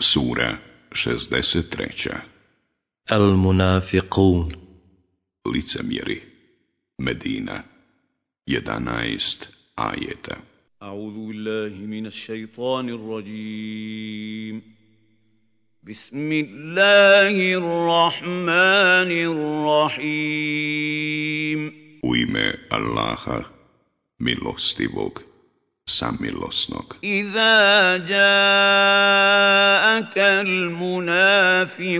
Sura 63. Al-Munafiqun. Licemjeri. Medina. 11 ajeta. A'udhu billahi minash shaitanir rajim. Bismillahirrahmanirrahim. U ime Allaha milostivog samilosnog. إذا جاءك المنافقون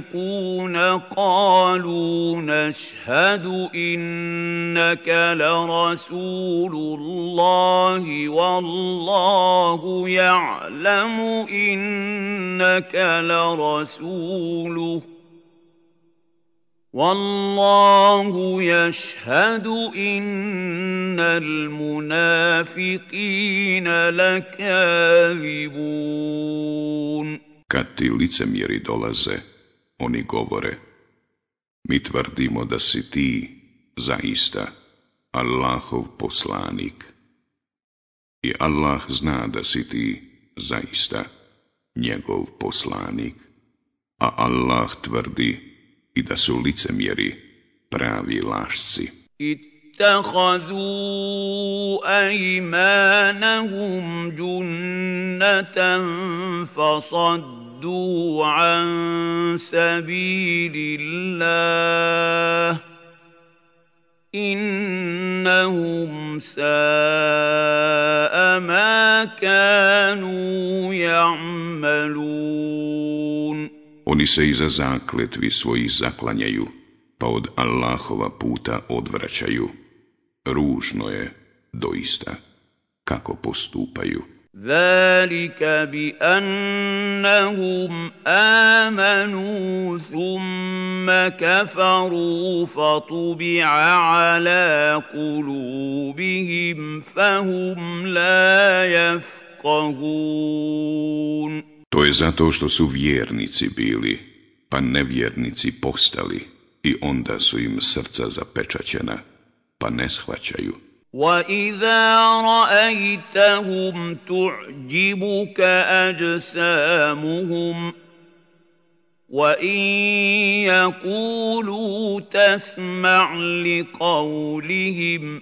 قالوا نشهد إنك لرسول الله والله يعلم إنك لرسوله والله يشهد إن المنافقين لكاذبون Kad ti licemjeri dolaze, oni govore, mi tvrdimo da si ti zaista Allahov poslanik. I Allah zna da si ti zaista njegov poslanik. A Allah tvrdi i da su licemjeri pravi lašci. اتخذوا أيمانهم جنة فصدوا عن سبيل الله إنهم ساء ما كانوا يعملون Oni se iza zakletvi svojih zaklanjaju, pa od Allahova puta odvraćaju. Ružno je, doista, kako postupaju. ذلك بانهم امنوا ثم كفروا فطبع على قلوبهم فهم لا يفقهون To je zato što su vjernici bili, pa nevjernici postali, i onda su im srca zapečaćena, pa ne shvaćaju. واذا رايتهم تعجبك اجسامهم وان يقولوا تسمع لقولهم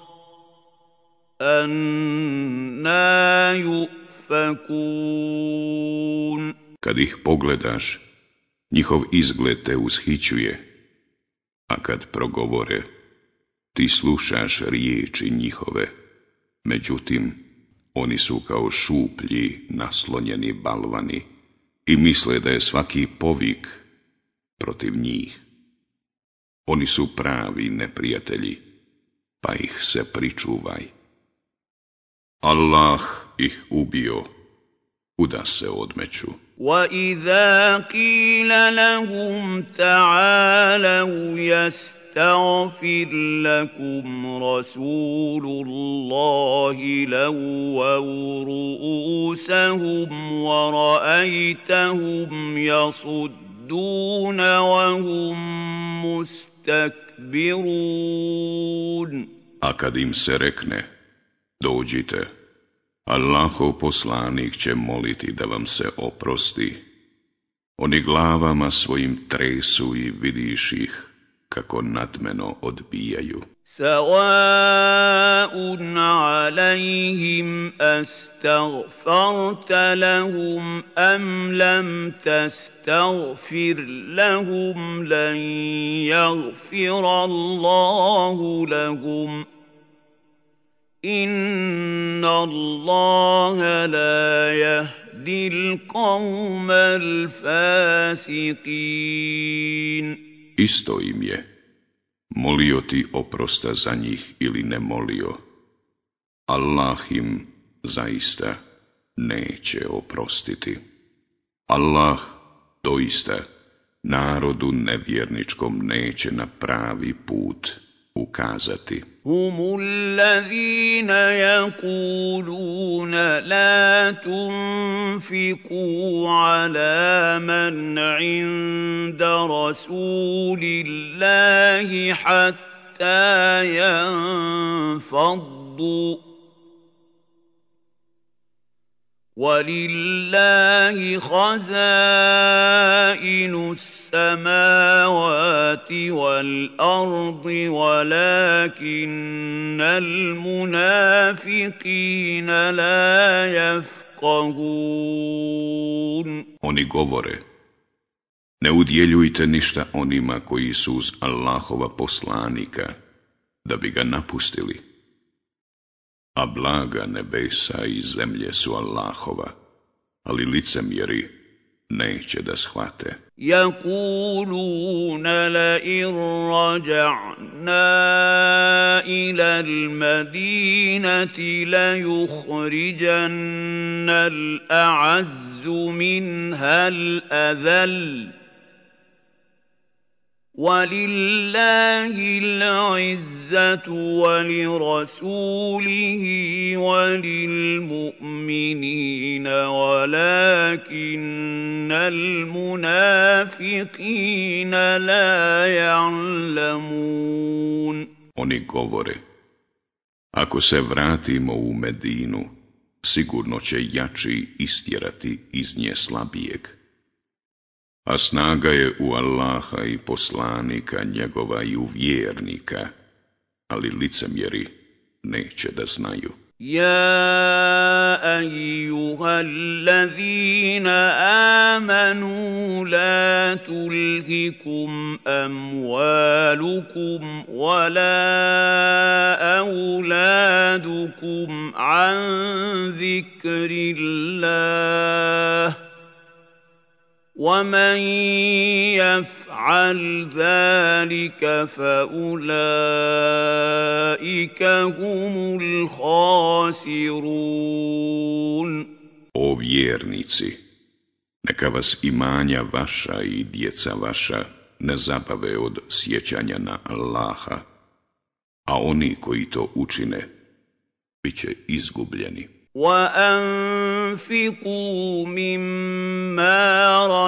أنا يؤفكون Kad ih pogledaš, njihov izgled te ushićuje, a kad progovore, ti slušaš riječi njihove, međutim, oni su kao šuplji, naslonjeni balvani i misle da je svaki povik protiv njih. Oni su pravi neprijatelji, pa ih se pričuvaj. Allah ih ubio, kuda se odmeću. واذا قيل لهم تعالوا يستغفر لكم رسول الله لووا رؤوسهم ورايتهم يصدون وهم مستكبرون A kad im se rekne, dođite, Allahov poslanik će moliti da vam se oprosti. Oni glavama svojim tresu i vidiš ih kako nadmeno odbijaju. سواء عليهم استغفرت لهم ام لم تستغفر لهم لن يغفر الله لهم ان الله لا يهدي القوم الفاسقين Isto im je, molio ti oprosta za njih ili ne molio. Allah im zaista neće oprostiti. Allah doista narodu nevjerničkom neće na pravi put Ukazati. هم الذين يقولون لا تنفقوا على من عند رسول الله حتى ينفضوا ولله خزائن السماوات والارض ولكن المنافقين لا يفقهون Oni govore Ne udjeljujte ništa onima koji su uz Allahova poslanika, da bi ga napustili. a blaga nebesa i zemlje su Allahova, ali licemjeri neće da shvate. Jakuluna la in rađa'na ila al-Madinati la juhriđanna al-a'azzu minha al-azalli ولله العزة ولرسوله وللمؤمنين ولكن المنافقين لا يعلمون Oni govore, ako se vratimo u Medinu, sigurno će jači istjerati iz nje slabijeg. a snaga je u Allaha i poslanika njegova i u vjernika, ali licemjeri neće da znaju. يا ايها الذين امنوا لا تلهكم اموالكم ولا اولادكم عن ذكر الله ومن يفعل ذلك فاولئك هم الخاسرون O vjernici, neka vas imanja vaša i djeca vaša ne zabave od sjećanja na Allaha, a oni koji to učine, bit će izgubljeni. وانفقوا مما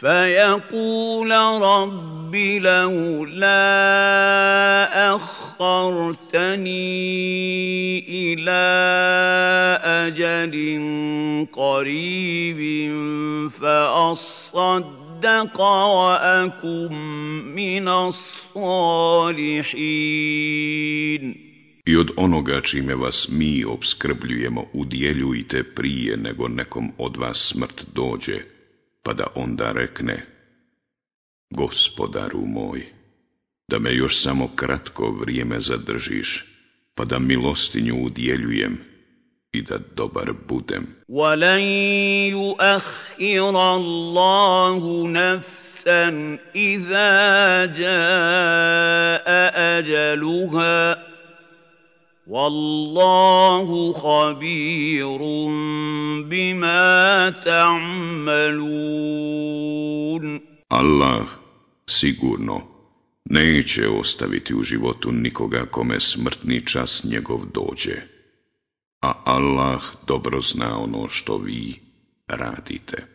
فيقول رب لولا أخرتني إلى أجل قريب فأصدق وَأَصْدَقَ وَأَكُن مِّنَ الصَّالِحِينَ I od onoga čime vas mi obskrbljujemo udjeljujte prije nego nekom od vas smrt dođe, pa da onda rekne Gospodaru moj, da me još samo kratko vrijeme zadržiš, pa da milostinju udjeljujem i da dobar budem. وَلَنْ يُؤَخِّرَ اللَّهُ نَفْسًا إِذَا جَاءَ أَجَلُهَا وَاللَّهُ خَبِيرٌ بِمَا تَعْمَلُونَ Allah sigurno neće ostaviti u životu nikoga kome smrtni čas njegov dođe a Allah dobro zna ono što vi radite.